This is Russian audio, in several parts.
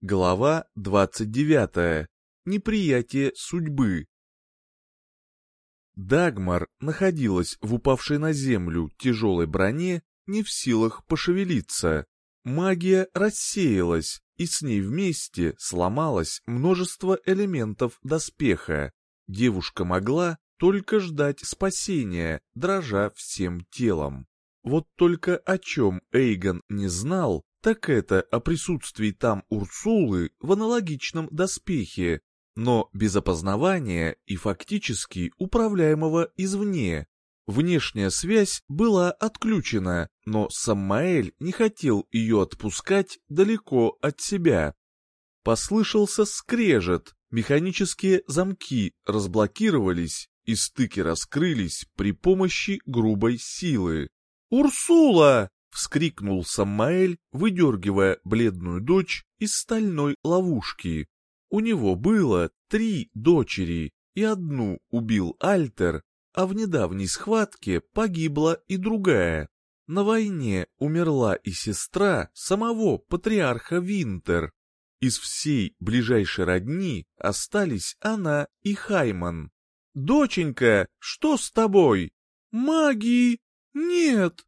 Глава 29. Неприятие судьбы. Дагмар находилась в упавшей на землю тяжелой броне, не в силах пошевелиться. Магия рассеялась, и с ней вместе сломалось множество элементов доспеха. Девушка могла только ждать спасения, дрожа всем телом. Вот только о чем Эйгон не знал, так это о присутствии там Урсулы в аналогичном доспехе, но без опознавания и фактически управляемого извне. Внешняя связь была отключена, но Саммаэль не хотел ее отпускать далеко от себя. Послышался скрежет, механические замки разблокировались и стыки раскрылись при помощи грубой силы. «Урсула!» — вскрикнул Самаэль, выдергивая бледную дочь из стальной ловушки. У него было три дочери, и одну убил Альтер, а в недавней схватке погибла и другая. На войне умерла и сестра самого патриарха Винтер. Из всей ближайшей родни остались она и Хайман. «Доченька, что с тобой?» «Магии нет!»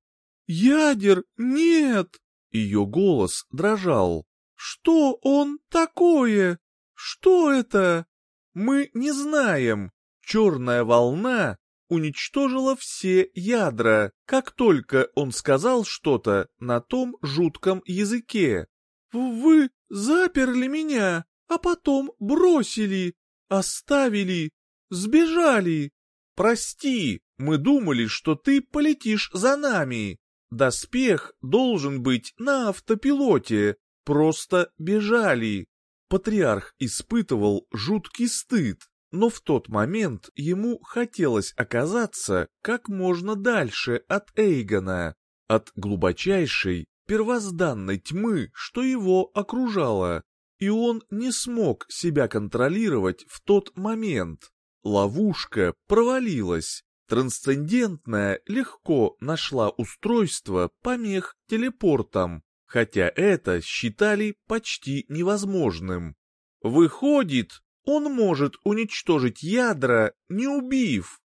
«Ядер нет!» Ее голос дрожал. «Что он такое? Что это?» «Мы не знаем. Черная волна уничтожила все ядра, как только он сказал что-то на том жутком языке. «Вы заперли меня, а потом бросили, оставили, сбежали. Прости, мы думали, что ты полетишь за нами». Доспех должен быть на автопилоте, просто бежали. Патриарх испытывал жуткий стыд, но в тот момент ему хотелось оказаться как можно дальше от Эйгона, от глубочайшей, первозданной тьмы, что его окружало, и он не смог себя контролировать в тот момент. Ловушка провалилась, Трансцендентная легко нашла устройство помех телепортом, хотя это считали почти невозможным. Выходит, он может уничтожить ядра, не убив.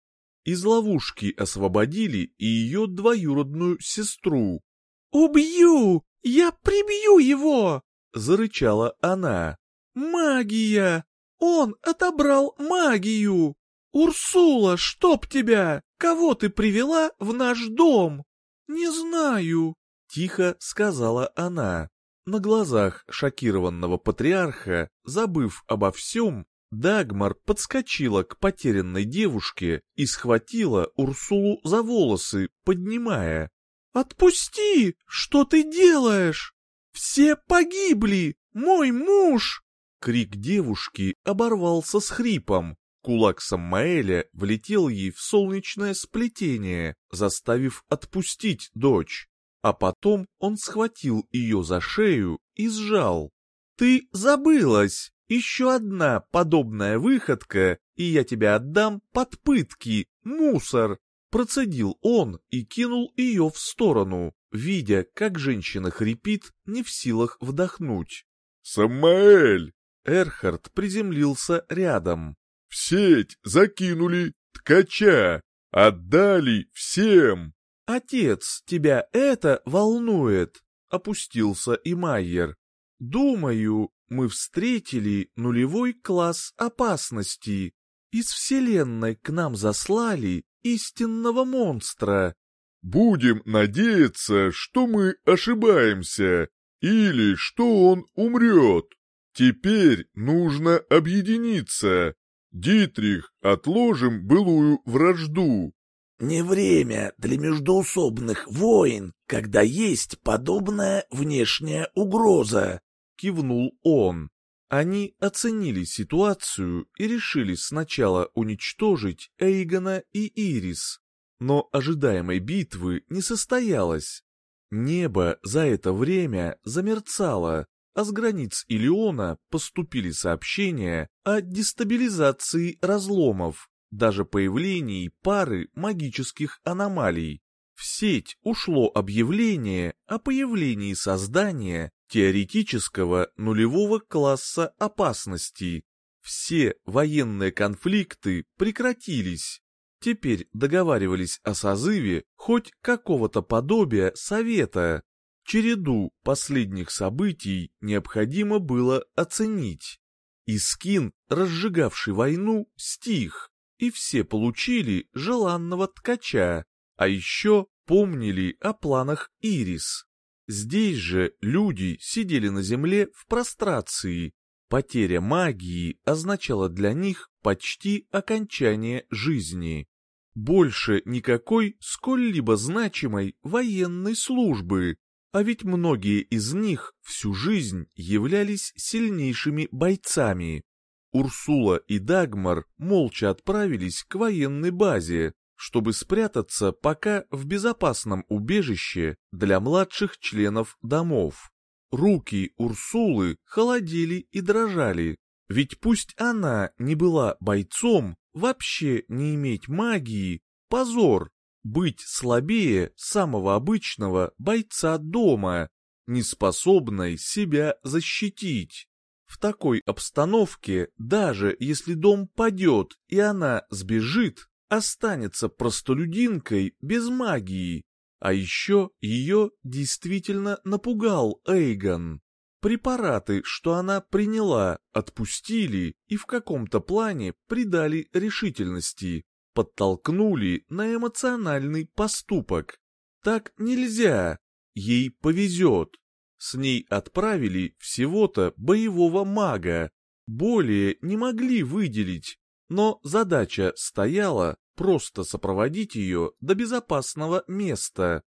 Из ловушки освободили и ее двоюродную сестру. «Убью! Я прибью его!» — зарычала она. «Магия! Он отобрал магию!» «Урсула, чтоб тебя! Кого ты привела в наш дом?» «Не знаю», — тихо сказала она. На глазах шокированного патриарха, забыв обо всем, Дагмар подскочила к потерянной девушке и схватила Урсулу за волосы, поднимая. «Отпусти! Что ты делаешь? Все погибли! Мой муж!» Крик девушки оборвался с хрипом, Кулак Саммаэля влетел ей в солнечное сплетение, заставив отпустить дочь. А потом он схватил ее за шею и сжал. «Ты забылась! Еще одна подобная выходка, и я тебя отдам под пытки, мусор!» Процедил он и кинул ее в сторону, видя, как женщина хрипит, не в силах вдохнуть. «Самаэль!» Эрхард приземлился рядом. В сеть закинули ткача, отдали всем. Отец, тебя это волнует, опустился и Майер. Думаю, мы встретили нулевой класс опасности. Из вселенной к нам заслали истинного монстра. Будем надеяться, что мы ошибаемся, или что он умрет. Теперь нужно объединиться, Дитрих, отложим былую вражду. Не время для междоусобных войн, когда есть подобная внешняя угроза, кивнул он. Они оценили ситуацию и решили сначала уничтожить Эйгона и Ирис, но ожидаемой битвы не состоялось. Небо за это время замерцало, а с границ Илиона поступили сообщения о дестабилизации разломов, даже появлении пары магических аномалий. В сеть ушло объявление о появлении создания теоретического нулевого класса опасности. Все военные конфликты прекратились. Теперь договаривались о созыве хоть какого-то подобия совета. Череду последних событий необходимо было оценить. Искин, разжигавший войну, стих, и все получили желанного ткача, а еще помнили о планах Ирис. Здесь же люди сидели на земле в прострации. Потеря магии означала для них почти окончание жизни. Больше никакой сколь-либо значимой военной службы, а ведь многие из них всю жизнь являлись сильнейшими бойцами. Урсула и Дагмар молча отправились к военной базе, чтобы спрятаться пока в безопасном убежище для младших членов домов. Руки Урсулы холодели и дрожали, ведь пусть она не была бойцом, вообще не иметь магии – позор, быть слабее самого обычного бойца дома, неспособной себя защитить. В такой обстановке, даже если дом падет и она сбежит, останется простолюдинкой без магии. А еще ее действительно напугал Эйгон. Препараты, что она приняла, отпустили и в каком-то плане придали решительности подтолкнули на эмоциональный поступок. Так нельзя, ей повезет. С ней отправили всего-то боевого мага, более не могли выделить, но задача стояла просто сопроводить ее до безопасного места.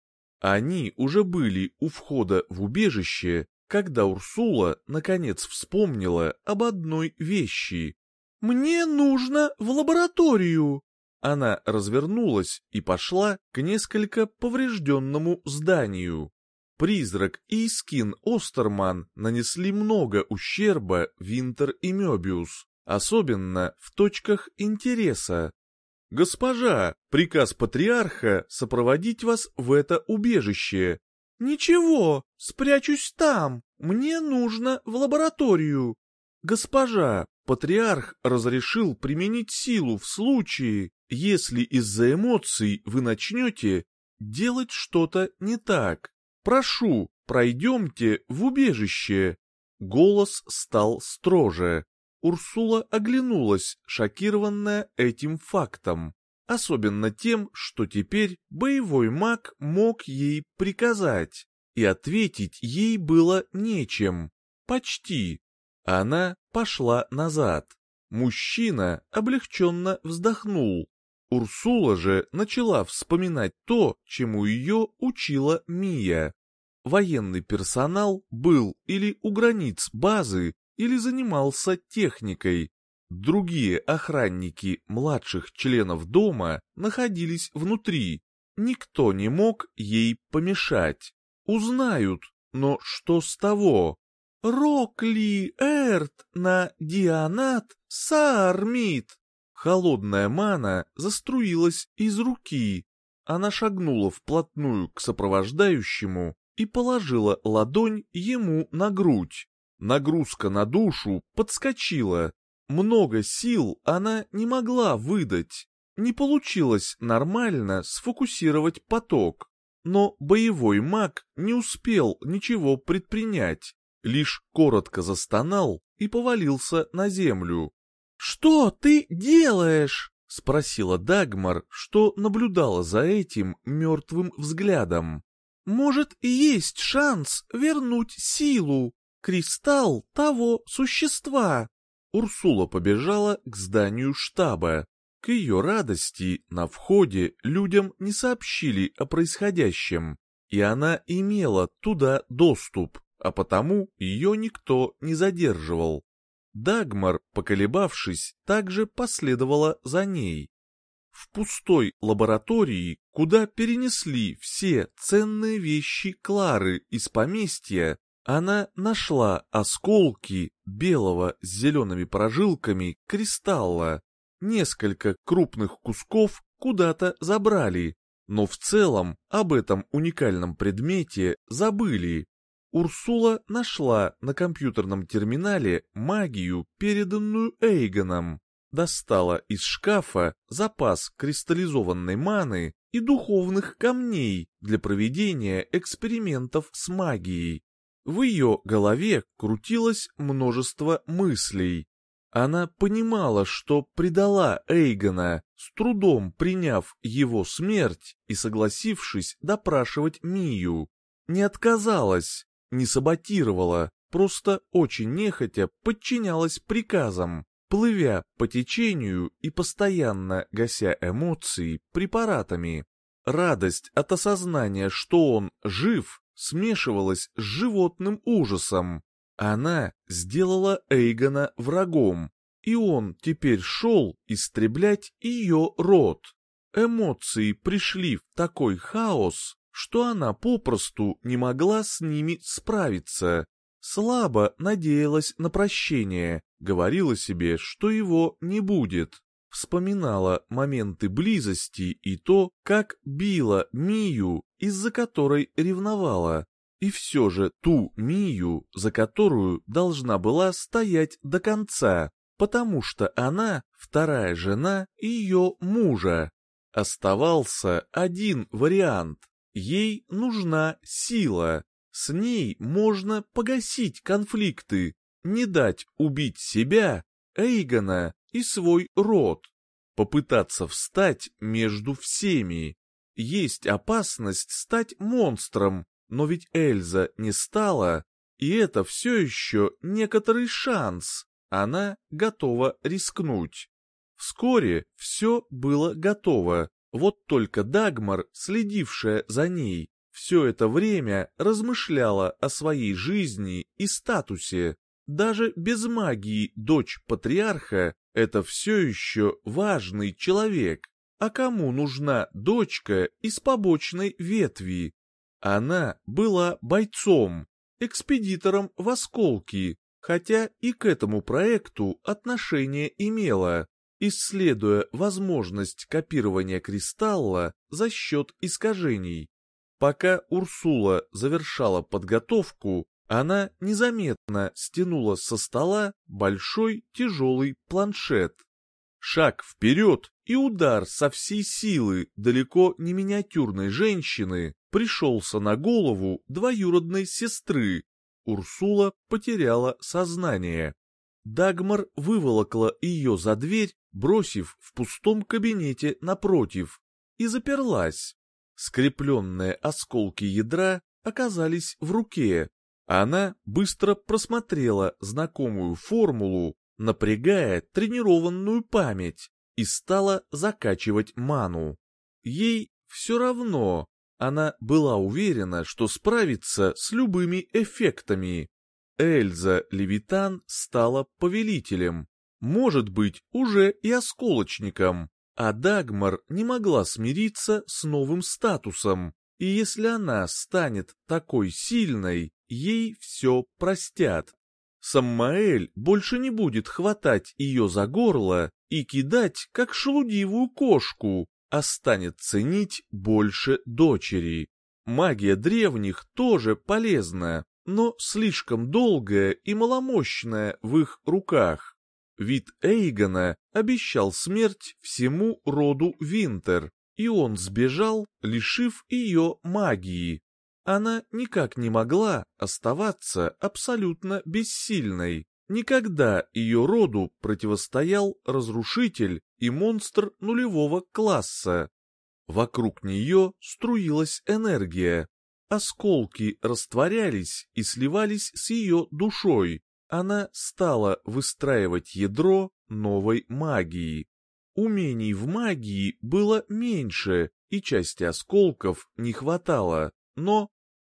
Они уже были у входа в убежище, когда Урсула наконец вспомнила об одной вещи. «Мне нужно в лабораторию!» Она развернулась и пошла к несколько поврежденному зданию. Призрак и Искин Остерман нанесли много ущерба Винтер и Мёбиус, особенно в точках интереса. «Госпожа, приказ патриарха сопроводить вас в это убежище». «Ничего, спрячусь там, мне нужно в лабораторию». «Госпожа, патриарх разрешил применить силу в случае, если из-за эмоций вы начнете делать что-то не так. Прошу, пройдемте в убежище. Голос стал строже. Урсула оглянулась, шокированная этим фактом. Особенно тем, что теперь боевой маг мог ей приказать, и ответить ей было нечем. Почти. Она пошла назад. Мужчина облегченно вздохнул. Урсула же начала вспоминать то, чему ее учила Мия. Военный персонал был или у границ базы, или занимался техникой. Другие охранники младших членов дома находились внутри. Никто не мог ей помешать. Узнают, но что с того? Рокли Эрт на Дианат Саармит. Холодная мана заструилась из руки. Она шагнула вплотную к сопровождающему и положила ладонь ему на грудь. Нагрузка на душу подскочила. Много сил она не могла выдать. Не получилось нормально сфокусировать поток. Но боевой маг не успел ничего предпринять, лишь коротко застонал и повалился на землю. «Что ты делаешь?» — спросила Дагмар, что наблюдала за этим мертвым взглядом. «Может, есть шанс вернуть силу, кристалл того существа». Урсула побежала к зданию штаба. К ее радости на входе людям не сообщили о происходящем, и она имела туда доступ, а потому ее никто не задерживал. Дагмар, поколебавшись, также последовала за ней. В пустой лаборатории, куда перенесли все ценные вещи Клары из поместья, она нашла осколки белого с зелеными прожилками кристалла. Несколько крупных кусков куда-то забрали, но в целом об этом уникальном предмете забыли. Урсула нашла на компьютерном терминале магию, переданную Эйгоном, достала из шкафа запас кристаллизованной маны и духовных камней для проведения экспериментов с магией. В ее голове крутилось множество мыслей. Она понимала, что предала Эйгона, с трудом приняв его смерть и согласившись допрашивать Мию. Не отказалась, не саботировала, просто очень нехотя подчинялась приказам, плывя по течению и постоянно гася эмоции препаратами. Радость от осознания, что он жив, смешивалась с животным ужасом. Она сделала Эйгона врагом, и он теперь шел истреблять ее род. Эмоции пришли в такой хаос, что она попросту не могла с ними справиться. Слабо надеялась на прощение, говорила себе, что его не будет. Вспоминала моменты близости и то, как била Мию, из-за которой ревновала. И все же ту Мию, за которую должна была стоять до конца, потому что она вторая жена ее мужа. Оставался один вариант Ей нужна сила. С ней можно погасить конфликты, не дать убить себя, Эйгона и свой род. Попытаться встать между всеми. Есть опасность стать монстром, но ведь Эльза не стала, и это все еще некоторый шанс. Она готова рискнуть. Вскоре все было готово. Вот только Дагмар, следившая за ней, все это время размышляла о своей жизни и статусе. Даже без магии дочь патриарха — это все еще важный человек. А кому нужна дочка из побочной ветви? Она была бойцом, экспедитором в осколки, хотя и к этому проекту отношение имела исследуя возможность копирования кристалла за счет искажений. Пока Урсула завершала подготовку, она незаметно стянула со стола большой тяжелый планшет. Шаг вперед и удар со всей силы далеко не миниатюрной женщины пришелся на голову двоюродной сестры. Урсула потеряла сознание. Дагмар выволокла ее за дверь, бросив в пустом кабинете напротив, и заперлась. Скрепленные осколки ядра оказались в руке. Она быстро просмотрела знакомую формулу, напрягая тренированную память, и стала закачивать ману. Ей все равно, она была уверена, что справится с любыми эффектами. Эльза Левитан стала повелителем, может быть, уже и осколочником, а Дагмар не могла смириться с новым статусом, и если она станет такой сильной, ей все простят. Саммаэль больше не будет хватать ее за горло и кидать, как шелудивую кошку, а станет ценить больше дочери. Магия древних тоже полезна, но слишком долгая и маломощная в их руках. Вид Эйгона обещал смерть всему роду Винтер, и он сбежал, лишив ее магии. Она никак не могла оставаться абсолютно бессильной. Никогда ее роду противостоял разрушитель и монстр нулевого класса. Вокруг нее струилась энергия, Осколки растворялись и сливались с ее душой. Она стала выстраивать ядро новой магии. Умений в магии было меньше, и части осколков не хватало, но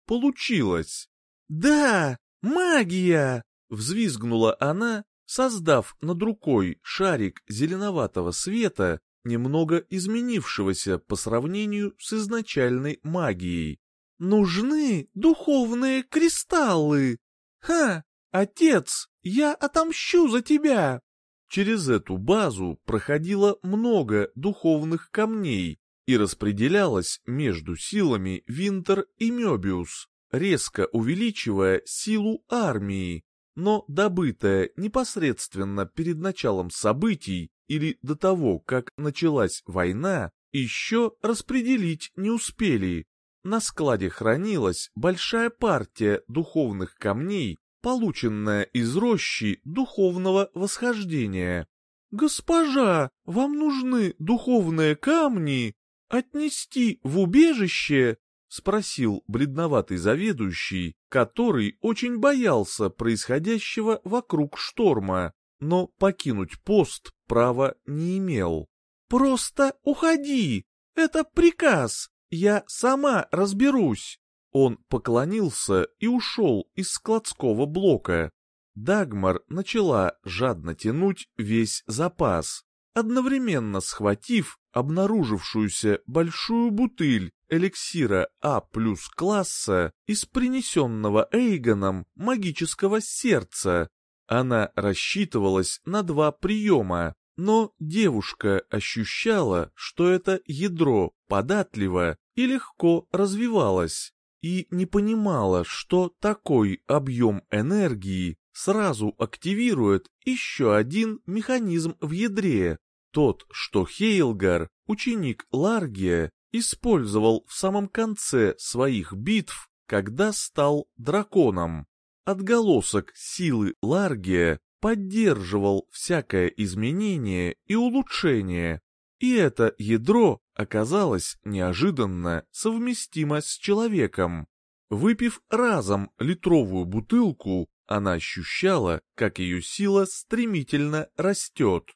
получилось. «Да, магия!» — взвизгнула она, создав над рукой шарик зеленоватого света, немного изменившегося по сравнению с изначальной магией. Нужны духовные кристаллы. Ха, отец, я отомщу за тебя. Через эту базу проходило много духовных камней и распределялось между силами Винтер и Мёбиус. резко увеличивая силу армии, но добытая непосредственно перед началом событий или до того, как началась война, еще распределить не успели. На складе хранилась большая партия духовных камней, полученная из рощи духовного восхождения. «Госпожа, вам нужны духовные камни? Отнести в убежище?» — спросил бледноватый заведующий, который очень боялся происходящего вокруг шторма, но покинуть пост права не имел. «Просто уходи! Это приказ! Я сама разберусь!» Он поклонился и ушел из складского блока. Дагмар начала жадно тянуть весь запас, одновременно схватив обнаружившуюся большую бутыль эликсира А плюс класса из принесенного Эйгоном магического сердца. Она рассчитывалась на два приема, но девушка ощущала, что это ядро податливо и легко развивалось, и не понимала, что такой объем энергии сразу активирует еще один механизм в ядре, тот, что Хейлгар, ученик Ларгия, использовал в самом конце своих битв, когда стал драконом. Отголосок силы Ларгия поддерживал всякое изменение и улучшение, и это ядро оказалось неожиданно совместимо с человеком. Выпив разом литровую бутылку, она ощущала, как ее сила стремительно растет.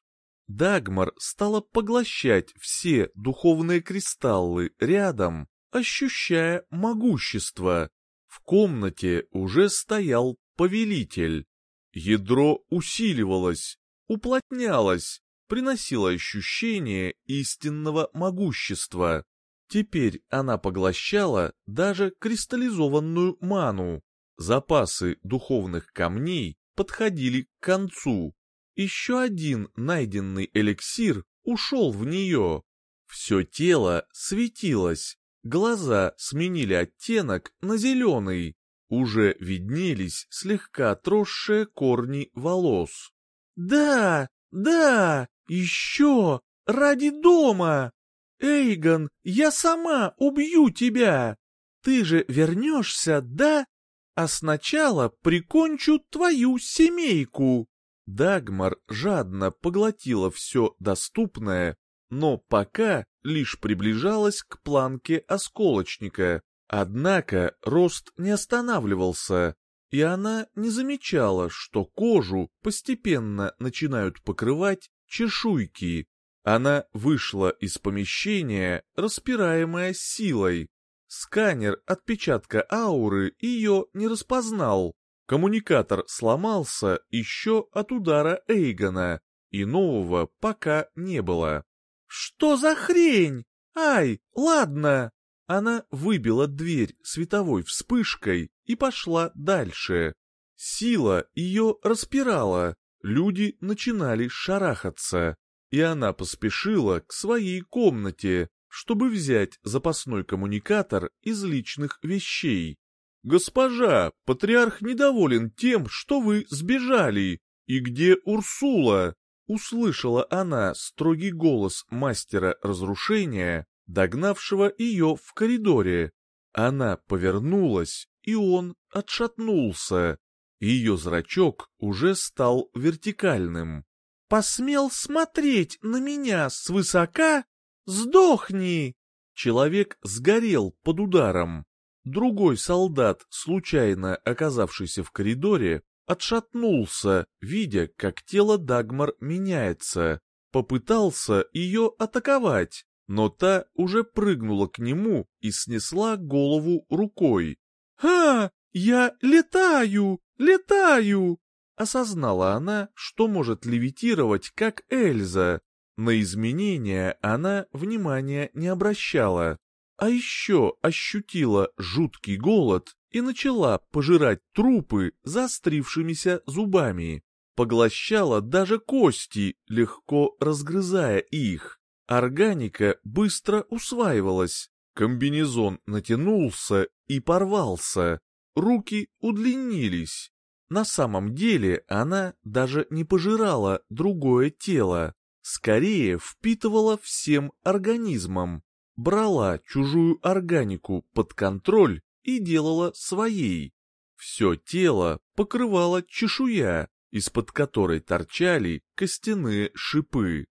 Дагмар стала поглощать все духовные кристаллы рядом, ощущая могущество. В комнате уже стоял повелитель. Ядро усиливалось, уплотнялось, приносило ощущение истинного могущества. Теперь она поглощала даже кристаллизованную ману. Запасы духовных камней подходили к концу. Еще один найденный эликсир ушел в нее. Все тело светилось, глаза сменили оттенок на зеленый, уже виднелись слегка отросшие корни волос. «Да, да, еще, ради дома! Эйгон, я сама убью тебя! Ты же вернешься, да? А сначала прикончу твою семейку!» Дагмар жадно поглотила все доступное, но пока лишь приближалась к планке осколочника. Однако рост не останавливался, и она не замечала, что кожу постепенно начинают покрывать чешуйки. Она вышла из помещения, распираемая силой. Сканер отпечатка ауры ее не распознал. Коммуникатор сломался еще от удара Эйгона, и нового пока не было. «Что за хрень? Ай, ладно!» Она выбила дверь световой вспышкой и пошла дальше. Сила ее распирала, люди начинали шарахаться, и она поспешила к своей комнате, чтобы взять запасной коммуникатор из личных вещей. «Госпожа, патриарх недоволен тем, что вы сбежали. И где Урсула?» Услышала она строгий голос мастера разрушения, догнавшего ее в коридоре. Она повернулась, и он отшатнулся. Ее зрачок уже стал вертикальным. «Посмел смотреть на меня свысока? Сдохни!» Человек сгорел под ударом. Другой солдат, случайно оказавшийся в коридоре, отшатнулся, видя, как тело Дагмар меняется. Попытался ее атаковать, но та уже прыгнула к нему и снесла голову рукой. «А, я летаю, летаю!» Осознала она, что может левитировать, как Эльза. На изменения она внимания не обращала. А еще ощутила жуткий голод и начала пожирать трупы заострившимися зубами. Поглощала даже кости, легко разгрызая их. Органика быстро усваивалась, комбинезон натянулся и порвался, руки удлинились. На самом деле она даже не пожирала другое тело, скорее впитывала всем организмом, брала чужую органику под контроль и делала своей. Все тело покрывала чешуя, из-под которой торчали костяные шипы.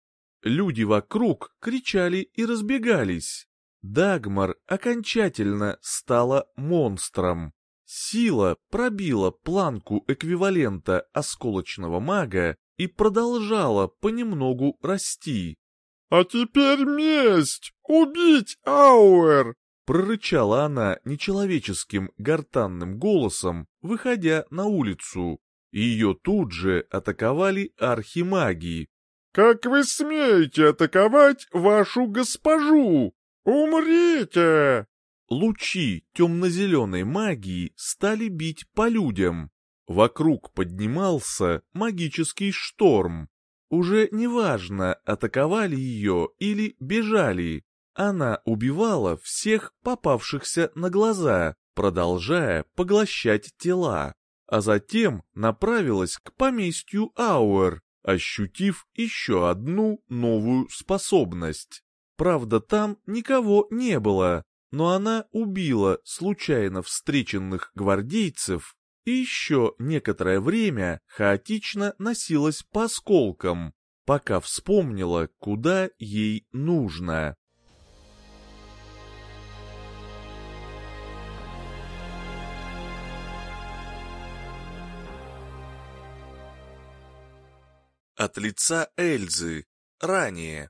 Люди вокруг кричали и разбегались. Дагмар окончательно стала монстром. Сила пробила планку эквивалента осколочного мага и продолжала понемногу расти. «А теперь месть! Убить Ауэр!» прорычала она нечеловеческим гортанным голосом, выходя на улицу. Ее тут же атаковали архимаги. «Как вы смеете атаковать вашу госпожу? Умрите!» Лучи темно-зеленой магии стали бить по людям. Вокруг поднимался магический шторм. Уже неважно, атаковали ее или бежали. Она убивала всех попавшихся на глаза, продолжая поглощать тела, а затем направилась к поместью Ауэр, ощутив еще одну новую способность. Правда, там никого не было, но она убила случайно встреченных гвардейцев и еще некоторое время хаотично носилась по осколкам, пока вспомнила, куда ей нужно. От лица Эльзы. Ранее.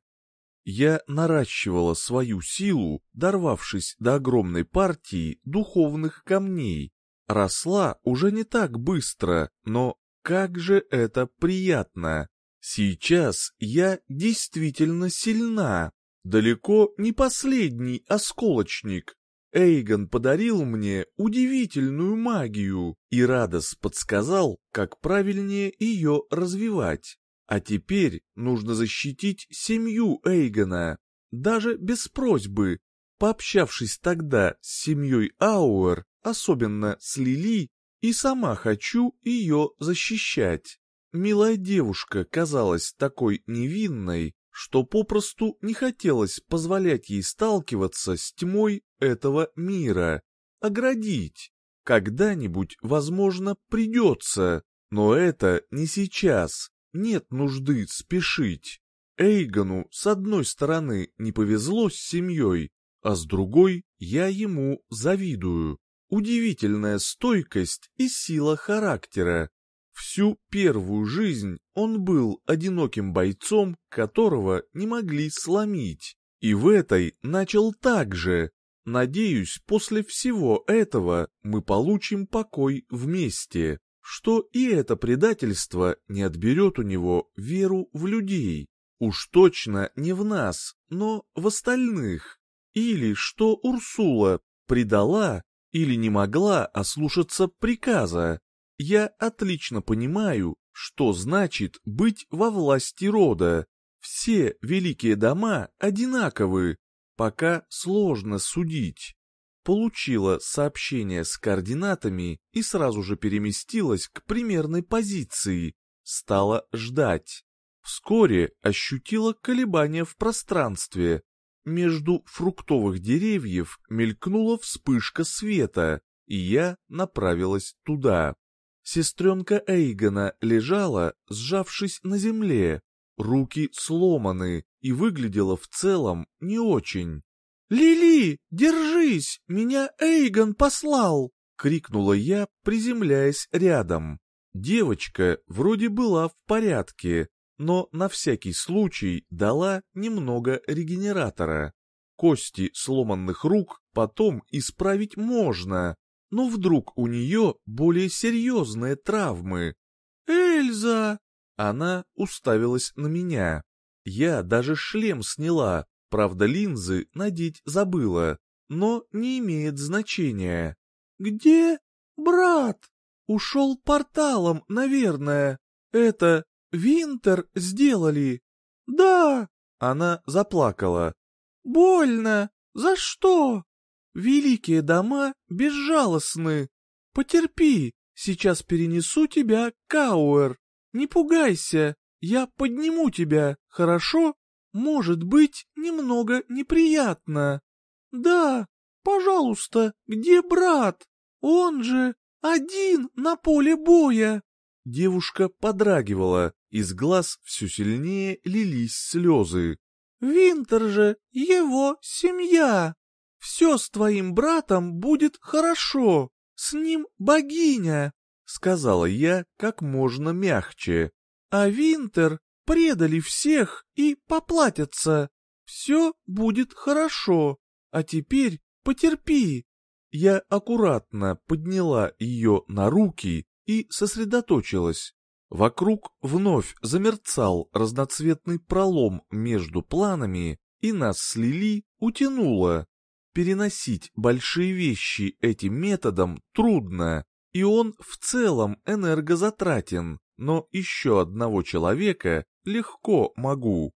Я наращивала свою силу, дорвавшись до огромной партии духовных камней. Росла уже не так быстро, но как же это приятно. Сейчас я действительно сильна. Далеко не последний осколочник. Эйгон подарил мне удивительную магию, и Радос подсказал, как правильнее ее развивать. А теперь нужно защитить семью Эйгона, даже без просьбы. Пообщавшись тогда с семьей Ауэр, особенно с Лили, и сама хочу ее защищать. Милая девушка казалась такой невинной, что попросту не хотелось позволять ей сталкиваться с тьмой этого мира, оградить. Когда-нибудь, возможно, придется, но это не сейчас нет нужды спешить. Эйгону с одной стороны не повезло с семьей, а с другой я ему завидую. Удивительная стойкость и сила характера. Всю первую жизнь он был одиноким бойцом, которого не могли сломить. И в этой начал так же. Надеюсь, после всего этого мы получим покой вместе что и это предательство не отберет у него веру в людей. Уж точно не в нас, но в остальных. Или что Урсула предала или не могла ослушаться приказа. Я отлично понимаю, что значит быть во власти рода. Все великие дома одинаковы, пока сложно судить получила сообщение с координатами и сразу же переместилась к примерной позиции, стала ждать. Вскоре ощутила колебания в пространстве. Между фруктовых деревьев мелькнула вспышка света, и я направилась туда. Сестренка Эйгона лежала, сжавшись на земле, руки сломаны и выглядела в целом не очень. «Лили, держись! Меня Эйгон послал!» — крикнула я, приземляясь рядом. Девочка вроде была в порядке, но на всякий случай дала немного регенератора. Кости сломанных рук потом исправить можно, но вдруг у нее более серьезные травмы. «Эльза!» Она уставилась на меня. Я даже шлем сняла, Правда, линзы надеть забыла, но не имеет значения. «Где? Брат? Ушел порталом, наверное. Это Винтер сделали?» «Да!» — она заплакала. «Больно! За что?» «Великие дома безжалостны. потерпи, сейчас перенесу тебя к Ауэр. Не пугайся, я подниму тебя, хорошо? Может быть, немного неприятно. Да, пожалуйста, где брат? Он же один на поле боя. Девушка подрагивала, из глаз все сильнее лились слезы. Винтер же его семья. Все с твоим братом будет хорошо. С ним богиня, сказала я как можно мягче. А Винтер предали всех и поплатятся. Все будет хорошо. А теперь потерпи. Я аккуратно подняла ее на руки и сосредоточилась. Вокруг вновь замерцал разноцветный пролом между планами, и нас слили, утянуло. Переносить большие вещи этим методом трудно, и он в целом энергозатратен, но еще одного человека легко могу.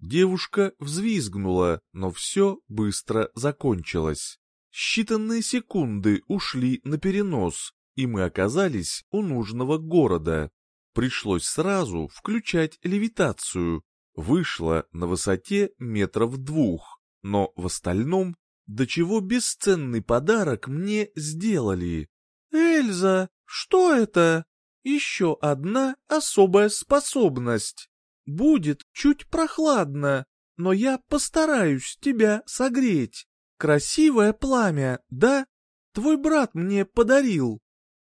Девушка взвизгнула, но все быстро закончилось. Считанные секунды ушли на перенос, и мы оказались у нужного города. Пришлось сразу включать левитацию. Вышло на высоте метров двух, но в остальном, до чего бесценный подарок мне сделали. «Эльза, что это?» «Еще одна особая способность. Будет чуть прохладно, но я постараюсь тебя согреть. Красивое пламя, да? Твой брат мне подарил».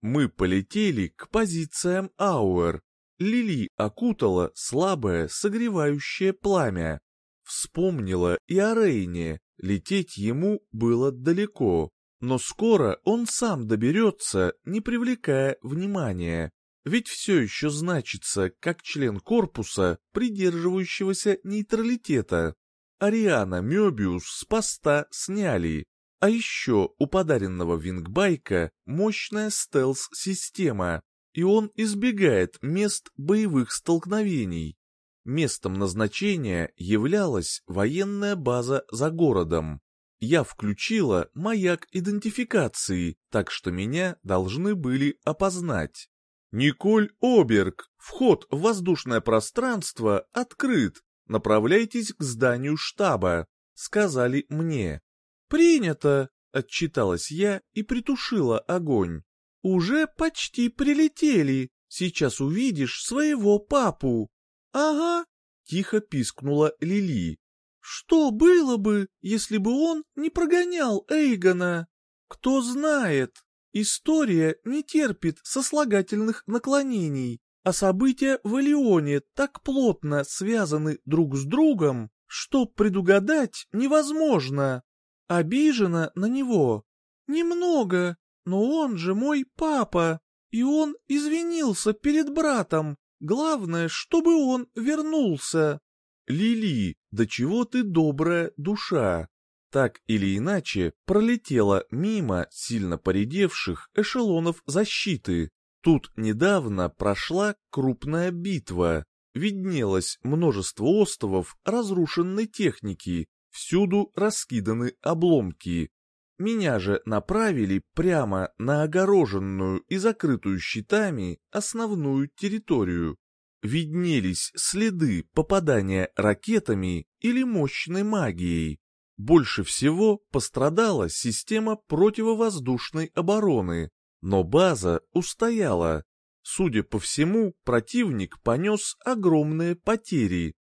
Мы полетели к позициям Ауэр. Лили окутала слабое согревающее пламя. Вспомнила и о Рейне, лететь ему было далеко, но скоро он сам доберется, не привлекая внимания. Ведь все еще значится как член корпуса, придерживающегося нейтралитета. Ариана Мёбиус с поста сняли, а еще у подаренного вингбайка мощная стелс-система, и он избегает мест боевых столкновений. Местом назначения являлась военная база за городом. Я включила маяк идентификации, так что меня должны были опознать. «Николь Оберг, вход в воздушное пространство открыт. Направляйтесь к зданию штаба», — сказали мне. «Принято!» — отчиталась я и притушила огонь. «Уже почти прилетели. Сейчас увидишь своего папу». «Ага», — тихо пискнула Лили. «Что было бы, если бы он не прогонял Эйгона? Кто знает, история не терпит сослагательных наклонений, а события в Элеоне так плотно связаны друг с другом, что предугадать невозможно» обижена на него. Немного, но он же мой папа, и он извинился перед братом. Главное, чтобы он вернулся. Лили, до чего ты добрая душа. Так или иначе пролетела мимо сильно поредевших эшелонов защиты. Тут недавно прошла крупная битва. Виднелось множество островов разрушенной техники, Всюду раскиданы обломки. Меня же направили прямо на огороженную и закрытую щитами основную территорию. Виднелись следы попадания ракетами или мощной магией. Больше всего пострадала система противовоздушной обороны, но база устояла. Судя по всему, противник понес огромные потери,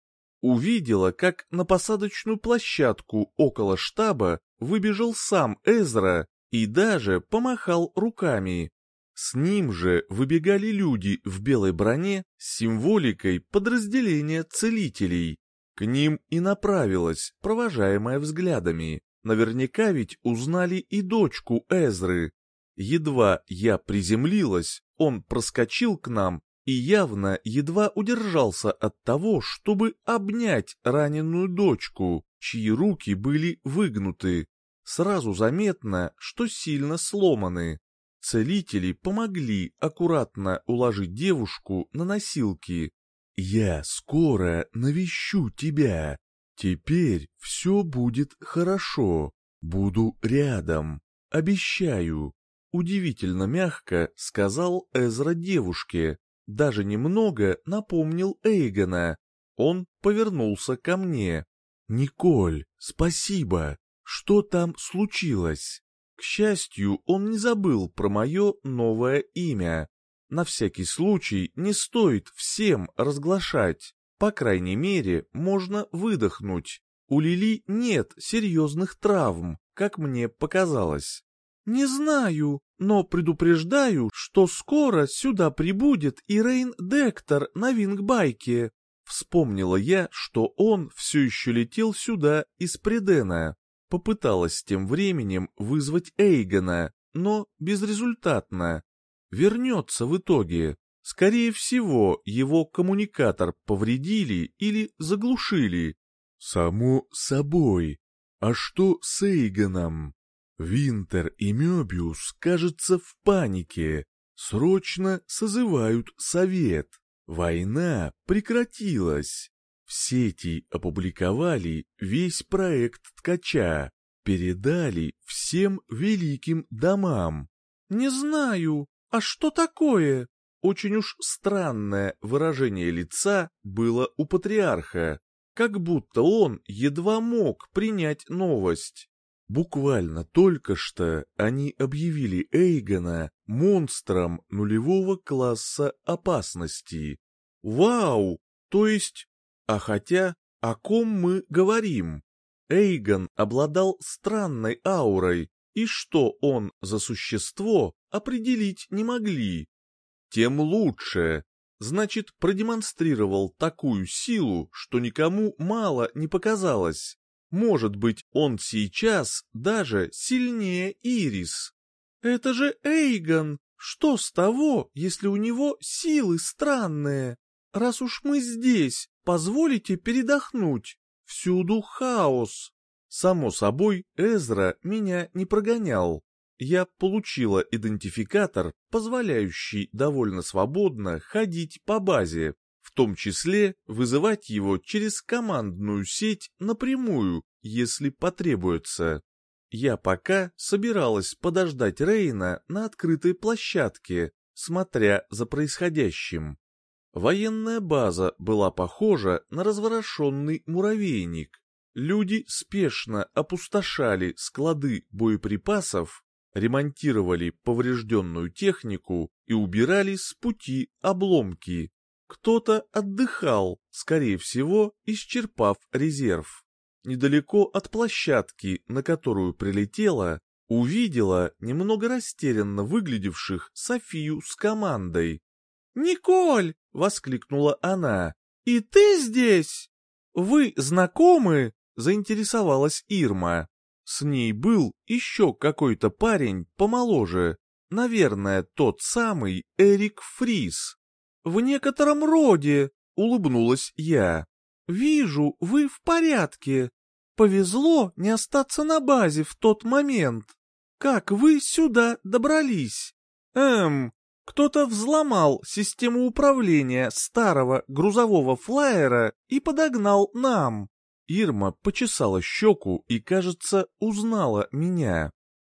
увидела, как на посадочную площадку около штаба выбежал сам Эзра и даже помахал руками. С ним же выбегали люди в белой броне с символикой подразделения целителей. К ним и направилась, провожаемая взглядами. Наверняка ведь узнали и дочку Эзры. Едва я приземлилась, он проскочил к нам и явно едва удержался от того, чтобы обнять раненую дочку, чьи руки были выгнуты. Сразу заметно, что сильно сломаны. Целители помогли аккуратно уложить девушку на носилки. «Я скоро навещу тебя. Теперь все будет хорошо. Буду рядом. Обещаю». удивительно мягко сказал Эзра девушке, даже немного напомнил Эйгона. Он повернулся ко мне. «Николь, спасибо. Что там случилось?» К счастью, он не забыл про мое новое имя. На всякий случай не стоит всем разглашать. По крайней мере, можно выдохнуть. У Лили нет серьезных травм, как мне показалось. «Не знаю, но предупреждаю, что скоро сюда прибудет и Рейн Дектор на вингбайке». Вспомнила я, что он все еще летел сюда из Предена. Попыталась тем временем вызвать Эйгона, но безрезультатно. Вернется в итоге. Скорее всего, его коммуникатор повредили или заглушили. Само собой. А что с Эйгоном? Винтер и Мёбиус, кажется, в панике. Срочно созывают совет. Война прекратилась. В сети опубликовали весь проект ткача, передали всем великим домам. «Не знаю, а что такое?» Очень уж странное выражение лица было у патриарха, как будто он едва мог принять новость. Буквально только что они объявили Эйгона монстром нулевого класса опасности. Вау! То есть... А хотя, о ком мы говорим? Эйгон обладал странной аурой, и что он за существо, определить не могли. Тем лучше. Значит, продемонстрировал такую силу, что никому мало не показалось. Может быть, он сейчас даже сильнее Ирис. Это же Эйгон! Что с того, если у него силы странные? Раз уж мы здесь, позволите передохнуть. Всюду хаос. Само собой, Эзра меня не прогонял. Я получила идентификатор, позволяющий довольно свободно ходить по базе в том числе вызывать его через командную сеть напрямую, если потребуется. Я пока собиралась подождать Рейна на открытой площадке, смотря за происходящим. Военная база была похожа на разворошенный муравейник. Люди спешно опустошали склады боеприпасов, ремонтировали поврежденную технику и убирали с пути обломки. Кто-то отдыхал, скорее всего, исчерпав резерв. Недалеко от площадки, на которую прилетела, увидела немного растерянно выглядевших Софию с командой. «Николь!» — воскликнула она. «И ты здесь?» «Вы знакомы?» — заинтересовалась Ирма. С ней был еще какой-то парень помоложе, наверное, тот самый Эрик Фрис. «В некотором роде», — улыбнулась я. «Вижу, вы в порядке. Повезло не остаться на базе в тот момент. Как вы сюда добрались?» «Эм, кто-то взломал систему управления старого грузового флайера и подогнал нам». Ирма почесала щеку и, кажется, узнала меня.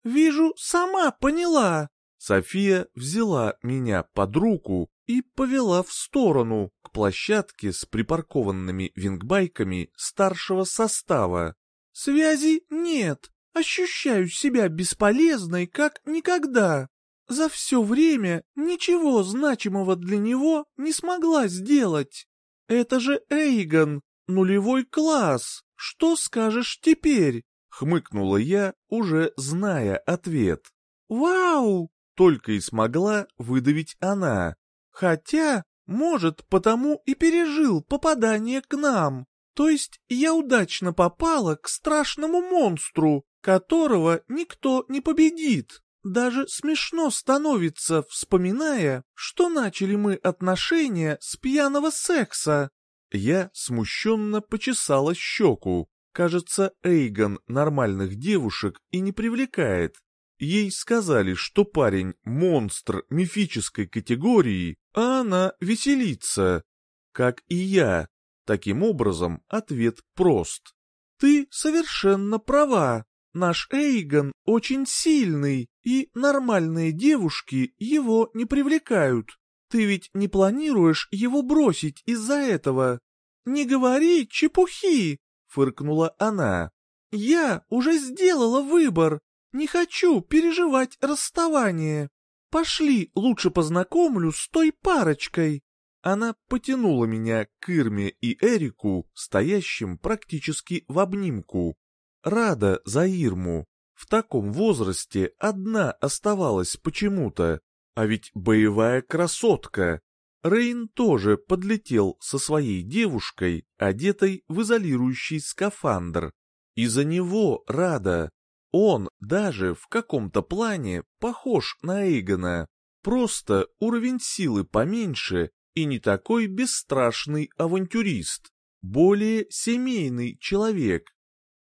«Вижу, сама поняла». София взяла меня под руку и повела в сторону, к площадке с припаркованными вингбайками старшего состава. «Связи нет, ощущаю себя бесполезной, как никогда. За все время ничего значимого для него не смогла сделать. Это же Эйгон, нулевой класс, что скажешь теперь?» Хмыкнула я, уже зная ответ. «Вау!» — только и смогла выдавить она. Хотя, может, потому и пережил попадание к нам. То есть я удачно попала к страшному монстру, которого никто не победит. Даже смешно становится, вспоминая, что начали мы отношения с пьяного секса. Я смущенно почесала щеку. Кажется, Эйгон нормальных девушек и не привлекает. Ей сказали, что парень — монстр мифической категории, а она веселится. Как и я. Таким образом, ответ прост. «Ты совершенно права. Наш Эйгон очень сильный, И нормальные девушки его не привлекают. Ты ведь не планируешь его бросить из-за этого? Не говори чепухи, фыркнула она. Я уже сделала выбор. Не хочу переживать расставание. Пошли лучше познакомлю с той парочкой. Она потянула меня к Ирме и Эрику, стоящим практически в обнимку. Рада за Ирму. В таком возрасте одна оставалась почему-то, а ведь боевая красотка. Рейн тоже подлетел со своей девушкой, одетой в изолирующий скафандр. И за него рада. Он даже в каком-то плане похож на Эйгона. Просто уровень силы поменьше и не такой бесстрашный авантюрист. Более семейный человек.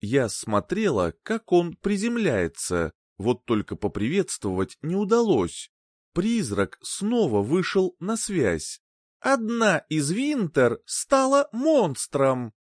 Я смотрела, как он приземляется, вот только поприветствовать не удалось. Призрак снова вышел на связь. Одна из Винтер стала монстром.